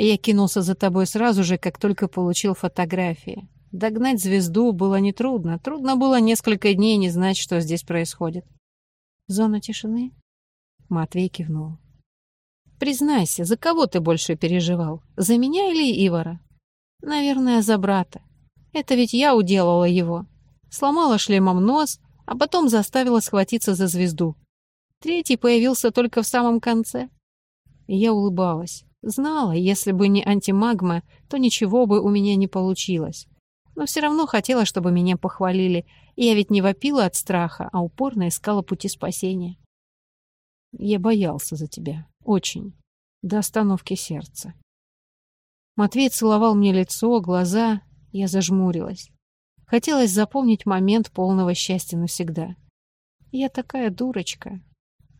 Я кинулся за тобой сразу же, как только получил фотографии. Догнать звезду было нетрудно. Трудно было несколько дней не знать, что здесь происходит. Зона тишины? Матвей кивнул. Признайся, за кого ты больше переживал? За меня или Ивара? Наверное, за брата. Это ведь я уделала его. Сломала шлемом нос, а потом заставила схватиться за звезду. Третий появился только в самом конце. Я улыбалась. Знала, если бы не антимагма, то ничего бы у меня не получилось. Но все равно хотела, чтобы меня похвалили. Я ведь не вопила от страха, а упорно искала пути спасения. Я боялся за тебя. Очень. До остановки сердца. Матвей целовал мне лицо, глаза. Я зажмурилась. Хотелось запомнить момент полного счастья навсегда. Я такая дурочка.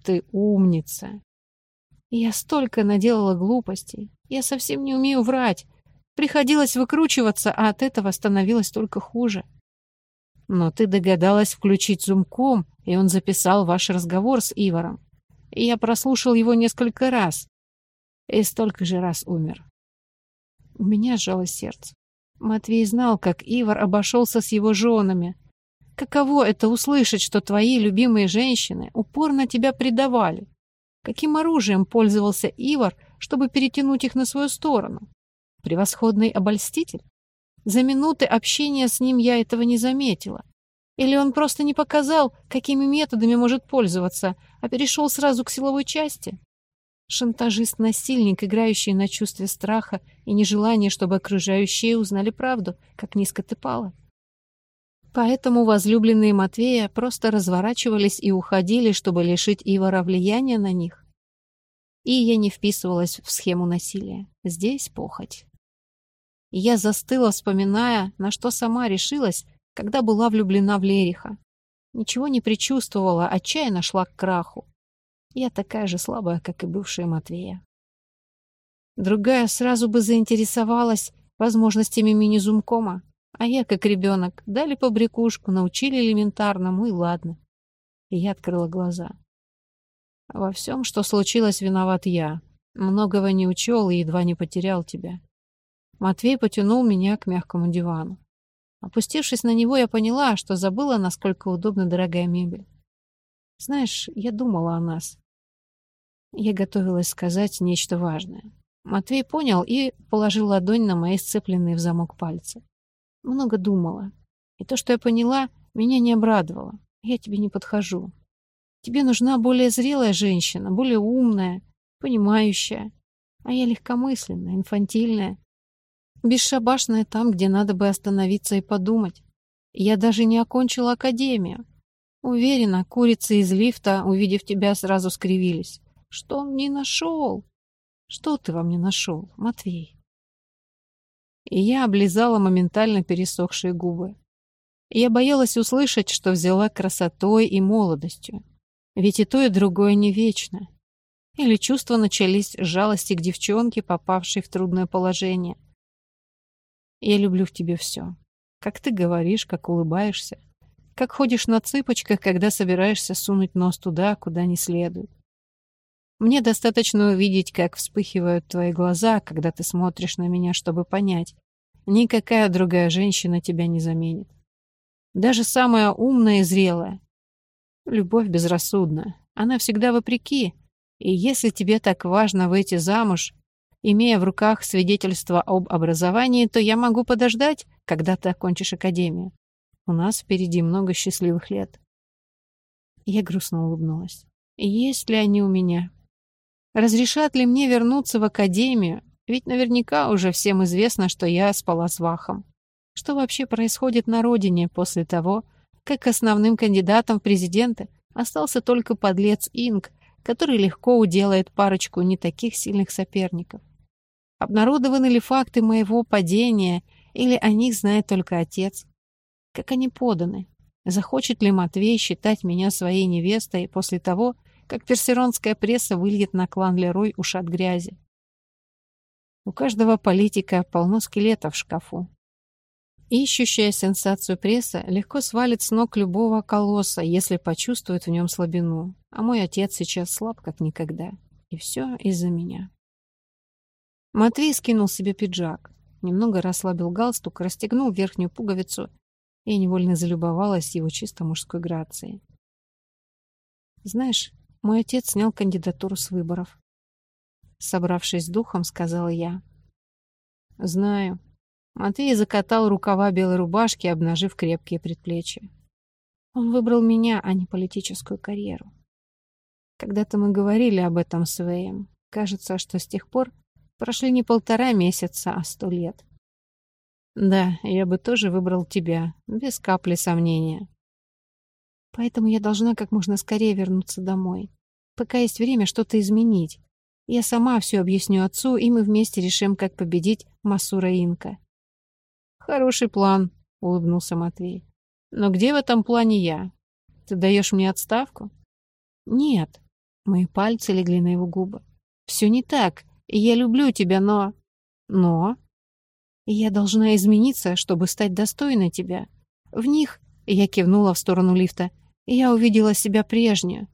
Ты умница. Я столько наделала глупостей. Я совсем не умею врать. Приходилось выкручиваться, а от этого становилось только хуже. Но ты догадалась включить зумком, и он записал ваш разговор с Иваром. Я прослушал его несколько раз. И столько же раз умер. У меня сжалось сердце. Матвей знал, как Ивар обошелся с его женами. Каково это услышать, что твои любимые женщины упорно тебя предавали? Каким оружием пользовался Ивар, чтобы перетянуть их на свою сторону? Превосходный обольститель? За минуты общения с ним я этого не заметила. Или он просто не показал, какими методами может пользоваться, а перешел сразу к силовой части? Шантажист-насильник, играющий на чувстве страха и нежелания, чтобы окружающие узнали правду, как низко ты пала. Поэтому возлюбленные Матвея просто разворачивались и уходили, чтобы лишить Ивара влияния на них. И я не вписывалась в схему насилия. Здесь похоть. Я застыла, вспоминая, на что сама решилась, когда была влюблена в Лериха. Ничего не предчувствовала, отчаянно шла к краху. Я такая же слабая, как и бывшая Матвея. Другая сразу бы заинтересовалась возможностями мини-зумкома, а я, как ребенок, дали побрякушку, научили элементарному, и ладно. И я открыла глаза. Во всем, что случилось, виноват я. Многого не учел и едва не потерял тебя. Матвей потянул меня к мягкому дивану. Опустившись на него, я поняла, что забыла, насколько удобна дорогая мебель. Знаешь, я думала о нас. Я готовилась сказать нечто важное. Матвей понял и положил ладонь на мои сцепленные в замок пальцы. Много думала. И то, что я поняла, меня не обрадовало. Я тебе не подхожу. Тебе нужна более зрелая женщина, более умная, понимающая. А я легкомысленная, инфантильная. Бесшабашная там, где надо бы остановиться и подумать. Я даже не окончила академию. Уверена, курицы из лифта, увидев тебя, сразу скривились. Что он не нашел? Что ты во мне нашел, Матвей? И я облизала моментально пересохшие губы. Я боялась услышать, что взяла красотой и молодостью. Ведь и то, и другое не вечно. Или чувства начались жалости к девчонке, попавшей в трудное положение. Я люблю в тебе все. Как ты говоришь, как улыбаешься. Как ходишь на цыпочках, когда собираешься сунуть нос туда, куда не следует. Мне достаточно увидеть, как вспыхивают твои глаза, когда ты смотришь на меня, чтобы понять. Никакая другая женщина тебя не заменит. Даже самая умная и зрелая. Любовь безрассудна. Она всегда вопреки. И если тебе так важно выйти замуж, имея в руках свидетельство об образовании, то я могу подождать, когда ты окончишь академию. У нас впереди много счастливых лет. Я грустно улыбнулась. Есть ли они у меня? Разрешат ли мне вернуться в академию? Ведь наверняка уже всем известно, что я спала с Вахом. Что вообще происходит на родине после того, как основным кандидатом в президенты остался только подлец Инг, который легко уделает парочку не таких сильных соперников? Обнародованы ли факты моего падения, или о них знает только отец? Как они поданы? Захочет ли Матвей считать меня своей невестой после того, как персеронская пресса выльет на клан Лерой ушат грязи? У каждого политика полно скелетов в шкафу. Ищущая сенсацию пресса легко свалит с ног любого колосса, если почувствует в нем слабину. А мой отец сейчас слаб как никогда. И все из-за меня. Матвей скинул себе пиджак, немного расслабил галстук, расстегнул верхнюю пуговицу и невольно залюбовалась его чисто мужской грацией. «Знаешь, мой отец снял кандидатуру с выборов». Собравшись духом, сказала я. «Знаю». Матвей закатал рукава белой рубашки, обнажив крепкие предплечья. Он выбрал меня, а не политическую карьеру. Когда-то мы говорили об этом с Вэем. Кажется, что с тех пор прошли не полтора месяца, а сто лет. Да, я бы тоже выбрал тебя, без капли сомнения. Поэтому я должна как можно скорее вернуться домой. Пока есть время что-то изменить. Я сама все объясню отцу, и мы вместе решим, как победить Масура Инка. Хороший план, улыбнулся Матвей. Но где в этом плане я? Ты даешь мне отставку? Нет. Мои пальцы легли на его губы. Все не так. Я люблю тебя, но... Но... Я должна измениться, чтобы стать достойной тебя. В них... Я кивнула в сторону лифта. Я увидела себя прежнюю.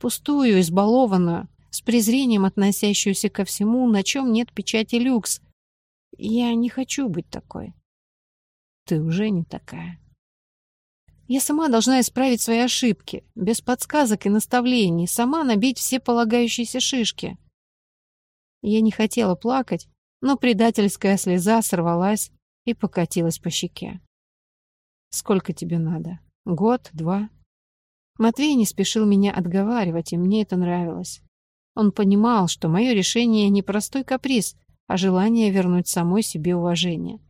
Пустую, избалованную, с презрением относящуюся ко всему, на чем нет печати люкс. Я не хочу быть такой. Ты уже не такая. Я сама должна исправить свои ошибки, без подсказок и наставлений, сама набить все полагающиеся шишки. Я не хотела плакать, но предательская слеза сорвалась и покатилась по щеке. «Сколько тебе надо? Год? Два?» Матвей не спешил меня отговаривать, и мне это нравилось. Он понимал, что мое решение не простой каприз, а желание вернуть самой себе уважение.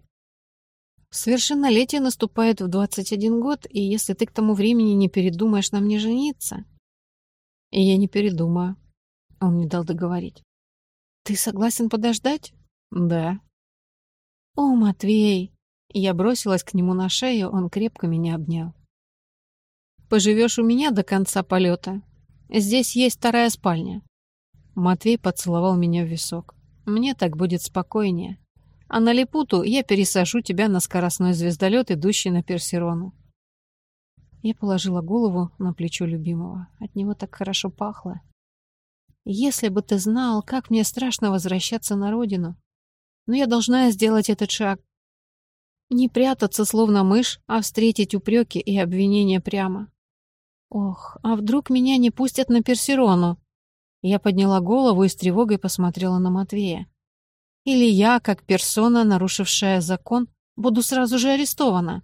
Совершеннолетие наступает в 21 год, и если ты к тому времени не передумаешь на мне жениться... И я не передумаю. Он не дал договорить. Ты согласен подождать? Да. О, Матвей! Я бросилась к нему на шею, он крепко меня обнял. Поживешь у меня до конца полета. Здесь есть вторая спальня. Матвей поцеловал меня в висок. Мне так будет спокойнее а на Липуту я пересажу тебя на скоростной звездолет, идущий на Персерону. Я положила голову на плечо любимого. От него так хорошо пахло. Если бы ты знал, как мне страшно возвращаться на родину. Но я должна сделать этот шаг. Не прятаться, словно мышь, а встретить упреки и обвинения прямо. Ох, а вдруг меня не пустят на Персерону? Я подняла голову и с тревогой посмотрела на Матвея. Или я, как персона, нарушившая закон, буду сразу же арестована?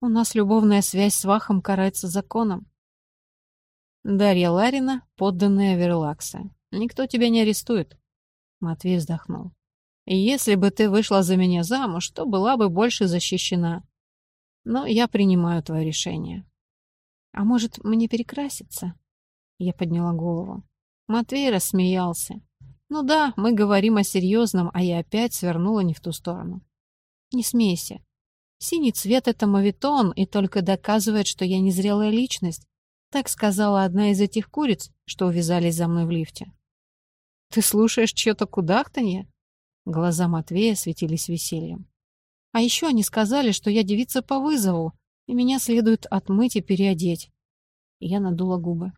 У нас любовная связь с Вахом карается законом. Дарья Ларина, подданная Верлакса. Никто тебя не арестует. Матвей вздохнул. Если бы ты вышла за меня замуж, то была бы больше защищена. Но я принимаю твое решение. А может, мне перекраситься? Я подняла голову. Матвей рассмеялся. Ну да, мы говорим о серьезном, а я опять свернула не в ту сторону. Не смейся. Синий цвет — это мавитон и только доказывает, что я незрелая личность. Так сказала одна из этих куриц, что увязались за мной в лифте. Ты слушаешь чье-то кудахтанье? Глаза Матвея светились весельем. А еще они сказали, что я девица по вызову, и меня следует отмыть и переодеть. Я надула губы.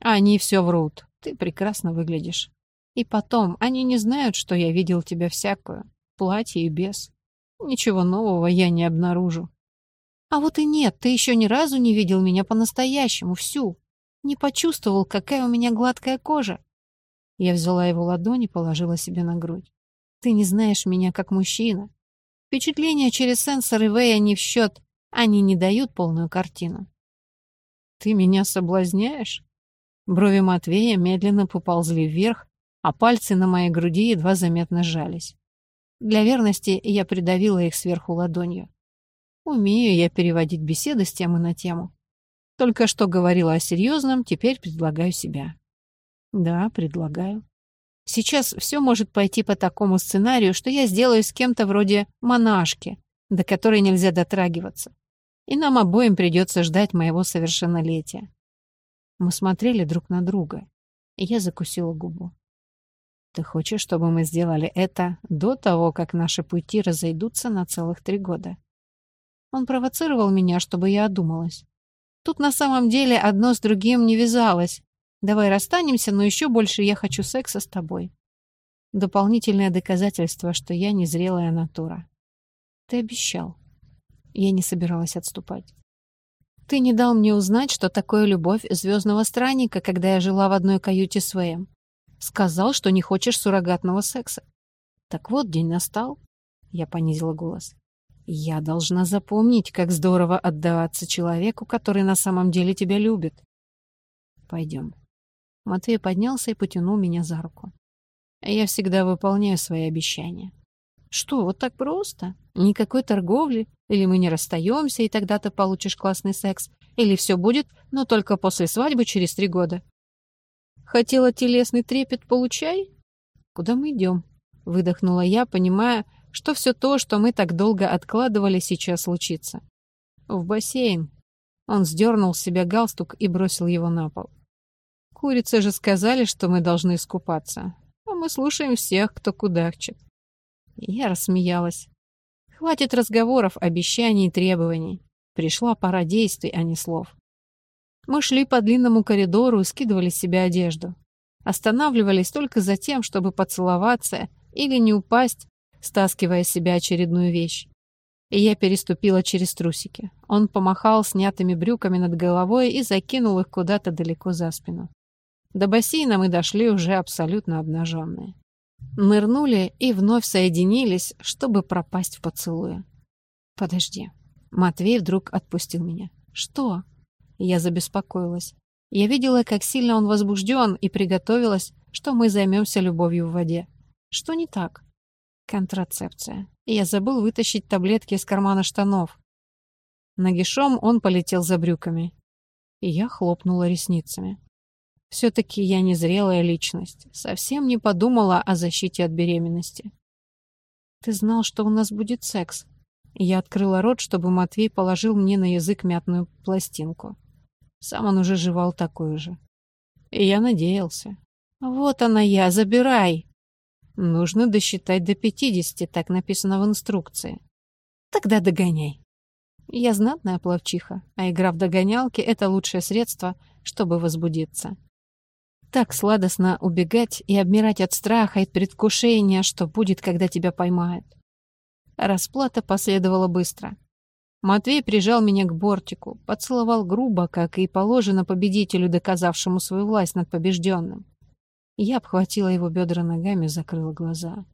Они все врут. Ты прекрасно выглядишь. И потом, они не знают, что я видел тебя всякую, платье и без. Ничего нового я не обнаружу. А вот и нет, ты еще ни разу не видел меня по-настоящему, всю. Не почувствовал, какая у меня гладкая кожа. Я взяла его ладонь и положила себе на грудь. Ты не знаешь меня как мужчина. Впечатления через сенсоры Вэя не в счет. Они не дают полную картину. Ты меня соблазняешь? Брови Матвея медленно поползли вверх, а пальцы на моей груди едва заметно сжались. Для верности я придавила их сверху ладонью. Умею я переводить беседы с темы на тему. Только что говорила о серьезном, теперь предлагаю себя. Да, предлагаю. Сейчас все может пойти по такому сценарию, что я сделаю с кем-то вроде монашки, до которой нельзя дотрагиваться. И нам обоим придется ждать моего совершеннолетия. Мы смотрели друг на друга, и я закусила губу. Ты хочешь, чтобы мы сделали это до того, как наши пути разойдутся на целых три года? Он провоцировал меня, чтобы я одумалась. Тут на самом деле одно с другим не вязалось. Давай расстанемся, но еще больше я хочу секса с тобой. Дополнительное доказательство, что я незрелая натура. Ты обещал. Я не собиралась отступать. Ты не дал мне узнать, что такое любовь звездного странника, когда я жила в одной каюте с Вэем. Сказал, что не хочешь суррогатного секса. Так вот, день настал. Я понизила голос. Я должна запомнить, как здорово отдаваться человеку, который на самом деле тебя любит. Пойдем. Матвей поднялся и потянул меня за руку. Я всегда выполняю свои обещания. Что, вот так просто? Никакой торговли? Или мы не расстаемся, и тогда ты получишь классный секс? Или все будет, но только после свадьбы через три года? Хотела телесный трепет, получай? Куда мы идем? Выдохнула я, понимая, что все то, что мы так долго откладывали, сейчас случится. В бассейн. Он сдернул с себя галстук и бросил его на пол. Курицы же сказали, что мы должны искупаться. А мы слушаем всех, кто кудахчет. Я рассмеялась. Хватит разговоров, обещаний и требований. Пришла пора действий, а не слов. Мы шли по длинному коридору и скидывали с себя одежду. Останавливались только за тем, чтобы поцеловаться или не упасть стаскивая с себя очередную вещь. И я переступила через трусики. Он помахал снятыми брюками над головой и закинул их куда-то далеко за спину. До бассейна мы дошли уже абсолютно обнаженные. Нырнули и вновь соединились, чтобы пропасть в поцелуе. «Подожди». Матвей вдруг отпустил меня. «Что?» Я забеспокоилась. Я видела, как сильно он возбужден, и приготовилась, что мы займемся любовью в воде. Что не так? Контрацепция. Я забыл вытащить таблетки из кармана штанов. Нагишом он полетел за брюками. И я хлопнула ресницами. Все-таки я незрелая личность. Совсем не подумала о защите от беременности. Ты знал, что у нас будет секс. Я открыла рот, чтобы Матвей положил мне на язык мятную пластинку. Сам он уже жевал такую же. И я надеялся. Вот она я, забирай. Нужно досчитать до пятидесяти, так написано в инструкции. Тогда догоняй. Я знатная пловчиха, а игра в догонялки — это лучшее средство, чтобы возбудиться. Так сладостно убегать и обмирать от страха и предвкушения, что будет, когда тебя поймают. Расплата последовала быстро. Матвей прижал меня к бортику, поцеловал грубо, как и положено победителю, доказавшему свою власть над побежденным. Я обхватила его бедра ногами закрыла глаза.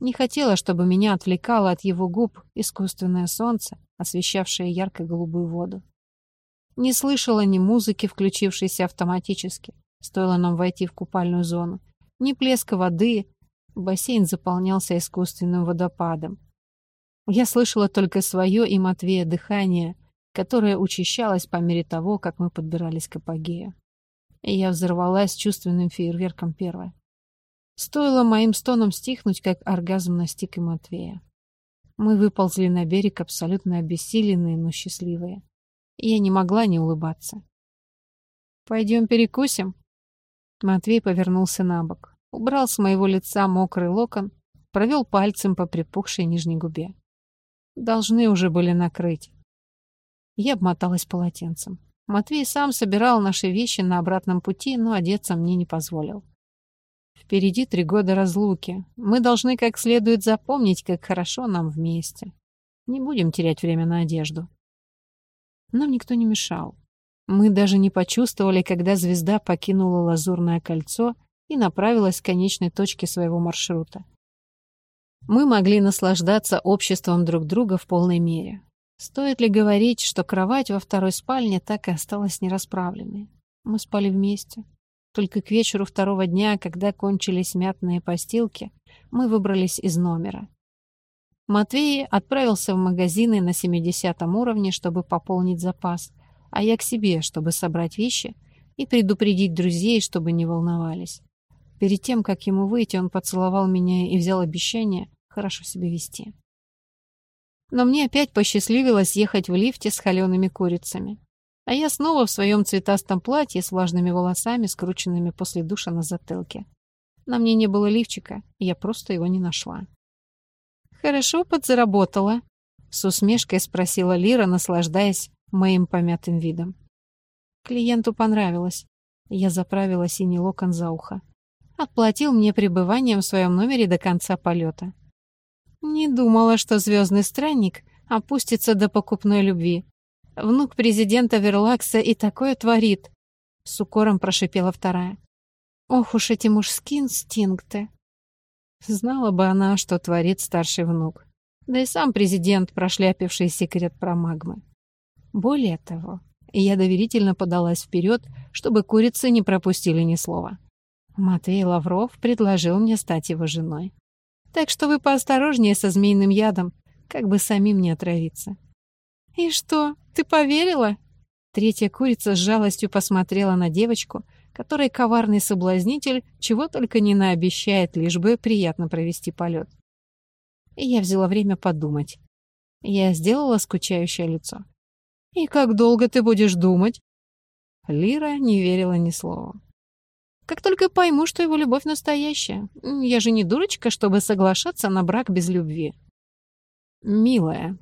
Не хотела, чтобы меня отвлекало от его губ искусственное солнце, освещавшее ярко-голубую воду. Не слышала ни музыки, включившейся автоматически, стоило нам войти в купальную зону, ни плеска воды. Бассейн заполнялся искусственным водопадом. Я слышала только свое и Матвея дыхание, которое учащалось по мере того, как мы подбирались к апогею и я взорвалась чувственным фейерверком первой. Стоило моим стонам стихнуть, как оргазм настиг и Матвея. Мы выползли на берег абсолютно обессиленные, но счастливые. Я не могла не улыбаться. «Пойдем перекусим?» Матвей повернулся на бок, убрал с моего лица мокрый локон, провел пальцем по припухшей нижней губе. Должны уже были накрыть. Я обмоталась полотенцем. Матвей сам собирал наши вещи на обратном пути, но одеться мне не позволил. Впереди три года разлуки. Мы должны как следует запомнить, как хорошо нам вместе. Не будем терять время на одежду. Нам никто не мешал. Мы даже не почувствовали, когда звезда покинула лазурное кольцо и направилась к конечной точке своего маршрута. Мы могли наслаждаться обществом друг друга в полной мере. Стоит ли говорить, что кровать во второй спальне так и осталась нерасправленной? Мы спали вместе. Только к вечеру второго дня, когда кончились мятные постилки, мы выбрались из номера. Матвей отправился в магазины на 70 уровне, чтобы пополнить запас, а я к себе, чтобы собрать вещи и предупредить друзей, чтобы не волновались. Перед тем, как ему выйти, он поцеловал меня и взял обещание хорошо себя вести но мне опять посчастливилось ехать в лифте с холеными курицами. А я снова в своем цветастом платье с влажными волосами, скрученными после душа на затылке. На мне не было лифчика, я просто его не нашла. «Хорошо подзаработала», — с усмешкой спросила Лира, наслаждаясь моим помятым видом. Клиенту понравилось. Я заправила синий локон за ухо. Отплатил мне пребыванием в своем номере до конца полета. Не думала, что звездный странник опустится до покупной любви. Внук президента Верлакса и такое творит. С укором прошипела вторая. Ох уж эти мужские инстинкты. Знала бы она, что творит старший внук. Да и сам президент, прошляпивший секрет про магмы. Более того, я доверительно подалась вперед, чтобы курицы не пропустили ни слова. Матвей Лавров предложил мне стать его женой. Так что вы поосторожнее со змеиным ядом, как бы самим не отравиться. «И что, ты поверила?» Третья курица с жалостью посмотрела на девочку, которой коварный соблазнитель чего только не наобещает, лишь бы приятно провести полет. И я взяла время подумать. Я сделала скучающее лицо. «И как долго ты будешь думать?» Лира не верила ни слова. «Как только пойму, что его любовь настоящая. Я же не дурочка, чтобы соглашаться на брак без любви». «Милая».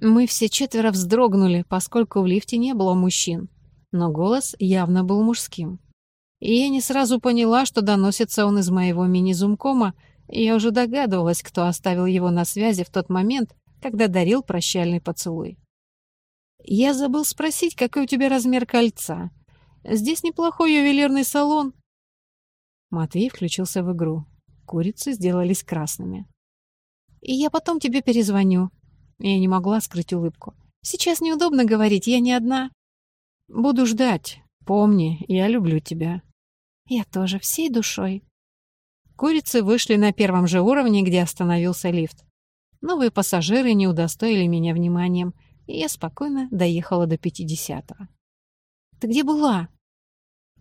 Мы все четверо вздрогнули, поскольку в лифте не было мужчин, но голос явно был мужским. И я не сразу поняла, что доносится он из моего мини-зумкома, я уже догадывалась, кто оставил его на связи в тот момент, когда дарил прощальный поцелуй. «Я забыл спросить, какой у тебя размер кольца. Здесь неплохой ювелирный салон». Матвей включился в игру. Курицы сделались красными. «И я потом тебе перезвоню». Я не могла скрыть улыбку. «Сейчас неудобно говорить, я не одна». «Буду ждать. Помни, я люблю тебя». «Я тоже, всей душой». Курицы вышли на первом же уровне, где остановился лифт. Новые пассажиры не удостоили меня вниманием, и я спокойно доехала до пятидесятого. «Ты где была?»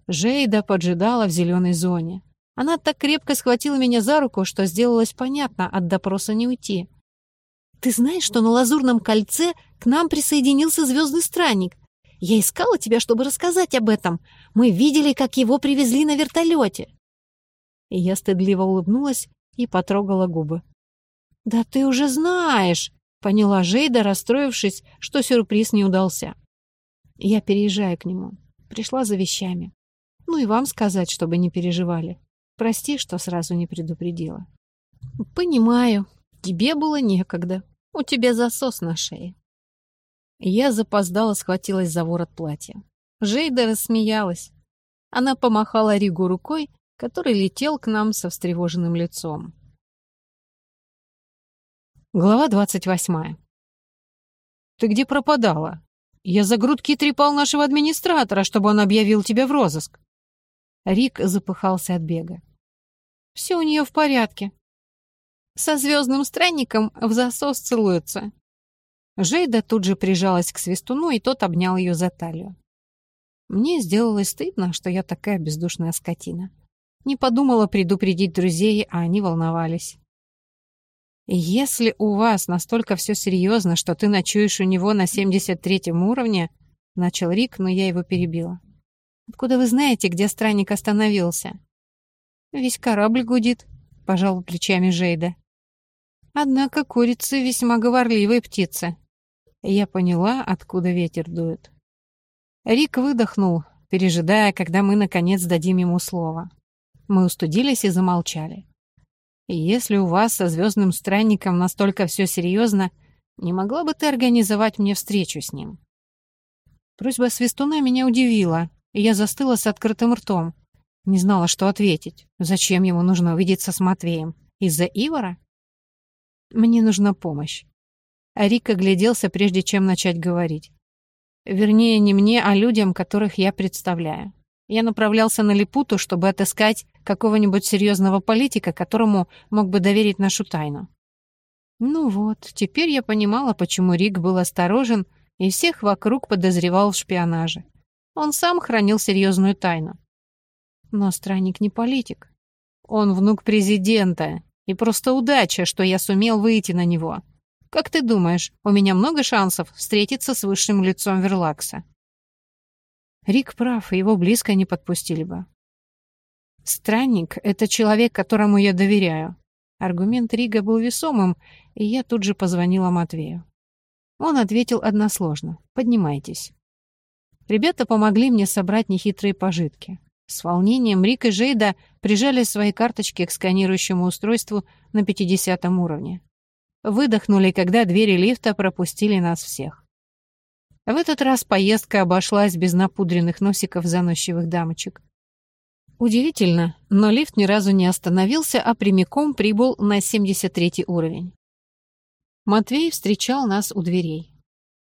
Жейда поджидала в зеленой зоне. Она так крепко схватила меня за руку, что сделалось понятно, от допроса не уйти. «Ты знаешь, что на Лазурном кольце к нам присоединился звездный странник? Я искала тебя, чтобы рассказать об этом. Мы видели, как его привезли на вертолете». И я стыдливо улыбнулась и потрогала губы. «Да ты уже знаешь!» — поняла Жейда, расстроившись, что сюрприз не удался. Я переезжаю к нему. Пришла за вещами. Ну и вам сказать, чтобы не переживали. Прости, что сразу не предупредила. Понимаю. Тебе было некогда. У тебя засос на шее. Я запоздала, схватилась за ворот платья. Жейда рассмеялась. Она помахала Ригу рукой, который летел к нам со встревоженным лицом. Глава двадцать восьмая. «Ты где пропадала? Я за грудки трепал нашего администратора, чтобы он объявил тебя в розыск». Рик запыхался от бега. Все у нее в порядке. Со звездным странником в засос целуется. Жейда тут же прижалась к свистуну, и тот обнял ее за талию. Мне сделалось стыдно, что я такая бездушная скотина. Не подумала предупредить друзей, а они волновались. «Если у вас настолько все серьезно, что ты ночуешь у него на 73-м уровне...» — начал Рик, но я его перебила. «Откуда вы знаете, где странник остановился?» «Весь корабль гудит», — пожал плечами Жейда. «Однако курицы весьма говорливые птицы». Я поняла, откуда ветер дует. Рик выдохнул, пережидая, когда мы, наконец, дадим ему слово. Мы устудились и замолчали. И если у вас со звездным странником настолько все серьезно, не могла бы ты организовать мне встречу с ним?» Просьба Свистуна меня удивила, и я застыла с открытым ртом. Не знала, что ответить. Зачем ему нужно увидеться с Матвеем? Из-за Ивара? Мне нужна помощь. А Рик огляделся, прежде чем начать говорить. Вернее, не мне, а людям, которых я представляю. Я направлялся на Липуту, чтобы отыскать какого-нибудь серьезного политика, которому мог бы доверить нашу тайну. Ну вот, теперь я понимала, почему Рик был осторожен и всех вокруг подозревал в шпионаже. Он сам хранил серьезную тайну. Но странник не политик. Он внук президента, и просто удача, что я сумел выйти на него. Как ты думаешь, у меня много шансов встретиться с высшим лицом Верлакса? Рик прав, его близко не подпустили бы. Странник — это человек, которому я доверяю. Аргумент Рига был весомым, и я тут же позвонила Матвею. Он ответил односложно. «Поднимайтесь». Ребята помогли мне собрать нехитрые пожитки. С волнением Рик и Жейда прижали свои карточки к сканирующему устройству на 50 уровне. Выдохнули, когда двери лифта пропустили нас всех. В этот раз поездка обошлась без напудренных носиков заносчивых дамочек. Удивительно, но лифт ни разу не остановился, а прямиком прибыл на 73 уровень. Матвей встречал нас у дверей.